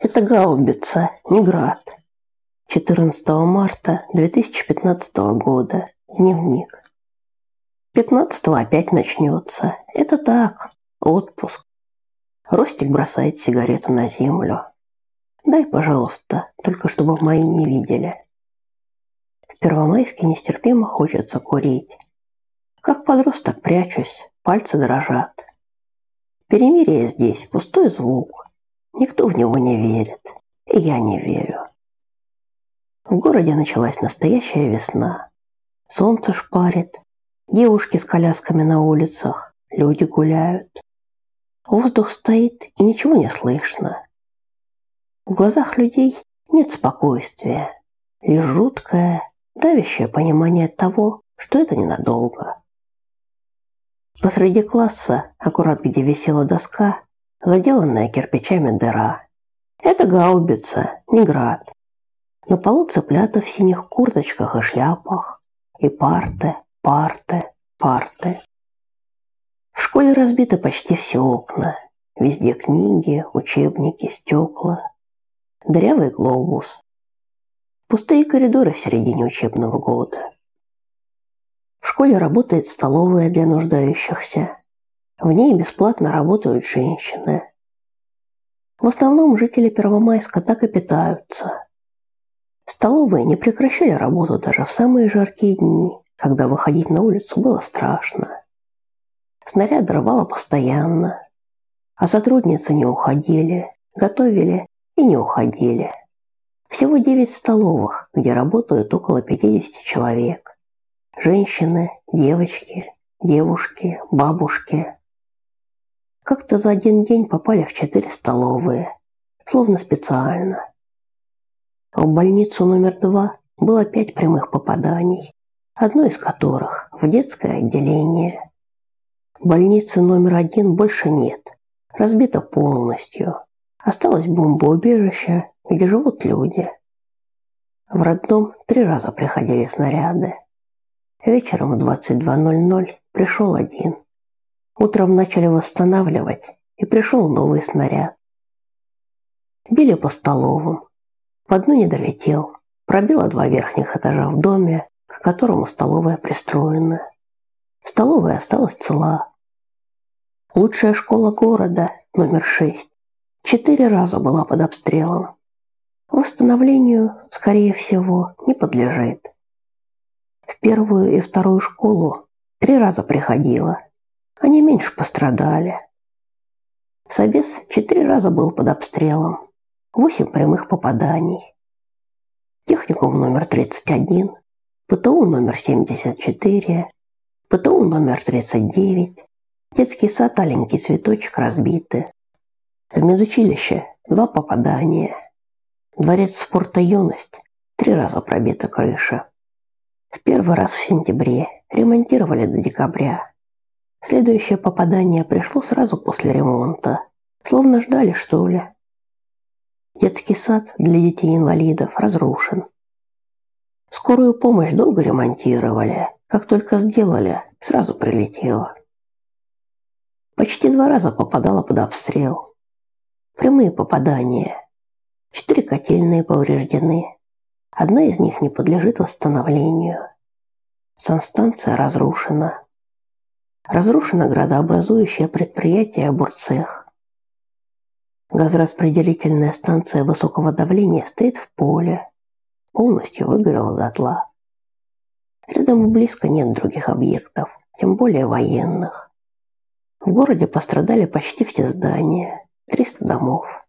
Это гаубица, не град. 14 марта 2015 года. Дневник. 15 опять начнется. Это так, отпуск. Ростик бросает сигарету на землю. Дай, пожалуйста, только чтобы мои не видели. В Первомайске нестерпимо хочется курить. Как подросток прячусь, пальцы дрожат. Перемирие здесь, пустой звук. Никто в него не верит, и я не верю. В городе началась настоящая весна. Солнце шпарит, девушки с колясками на улицах, люди гуляют. Воздух стоит, и ничего не слышно. В глазах людей нет спокойствия, лишь жуткое, давящее понимание того, что это ненадолго. Посреди класса, аккурат где висела доска, заделанная кирпичами дыра. Это гаубица, не град. На полу цыплята в синих курточках и шляпах. И парты, парты, парты. В школе разбиты почти все окна. Везде книги, учебники, стекла. Дырявый глобус. Пустые коридоры в середине учебного года. В школе работает столовая для нуждающихся. В ней бесплатно работают женщины. В основном жители Первомайска так и питаются. Столовые не прекращали работу даже в самые жаркие дни, когда выходить на улицу было страшно. Снаряд рвало постоянно, а сотрудницы не уходили, готовили и не уходили. Всего 9 столовых, где работают около 50 человек. Женщины, девочки, девушки, бабушки. Как-то за один день попали в четыре столовые, словно специально. В больницу номер два было пять прямых попаданий, одно из которых в детское отделение. Больницы номер один больше нет, разбита полностью. Осталось бомбоубежище, где живут люди. В роддом три раза приходили снаряды. Вечером в 22.00 пришел один. Утром начали восстанавливать, и пришел новый снаряд. Били по столовым, в одну не долетел. Пробило два верхних этажа в доме, к которому столовая пристроена. Столовая осталась цела. Лучшая школа города, номер шесть, четыре раза была под обстрелом. Восстановлению, скорее всего, не подлежит. В первую и вторую школу три раза приходила. Они меньше пострадали. Собес четыре раза был под обстрелом. Восемь прямых попаданий. Техникум номер 31, ПТУ номер 74, ПТУ номер 39, детский сад «Аленький цветочек» разбиты. В медучилище два попадания. Дворец спорта «Юность» три раза пробита крыша. В первый раз в сентябре ремонтировали до декабря. Следующее попадание пришло сразу после ремонта. Словно ждали, что ли. Детский сад для детей-инвалидов разрушен. Скорую помощь долго ремонтировали. Как только сделали, сразу прилетело. Почти два раза попадала под обстрел. Прямые попадания. Четыре котельные повреждены. Одна из них не подлежит восстановлению. Санстанция разрушена. Разрушено градообразующее предприятие Бурцех. Газораспределительная станция высокого давления стоит в поле, полностью выгорела дотла. Рядом и близко нет других объектов, тем более военных. В городе пострадали почти все здания, 300 домов.